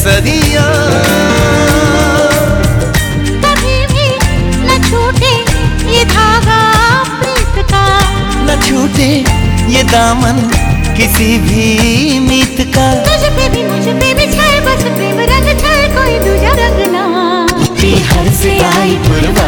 सदिया। कभी भी न छूटे ये धागा प्रीत का। न छूटे ये दामन किसी भी मीत का। तुझ पे भी मुझ पे भी छाए बस प्रेम रंग छाए कोई दूजा रंग ना। हर से आई पुरवाई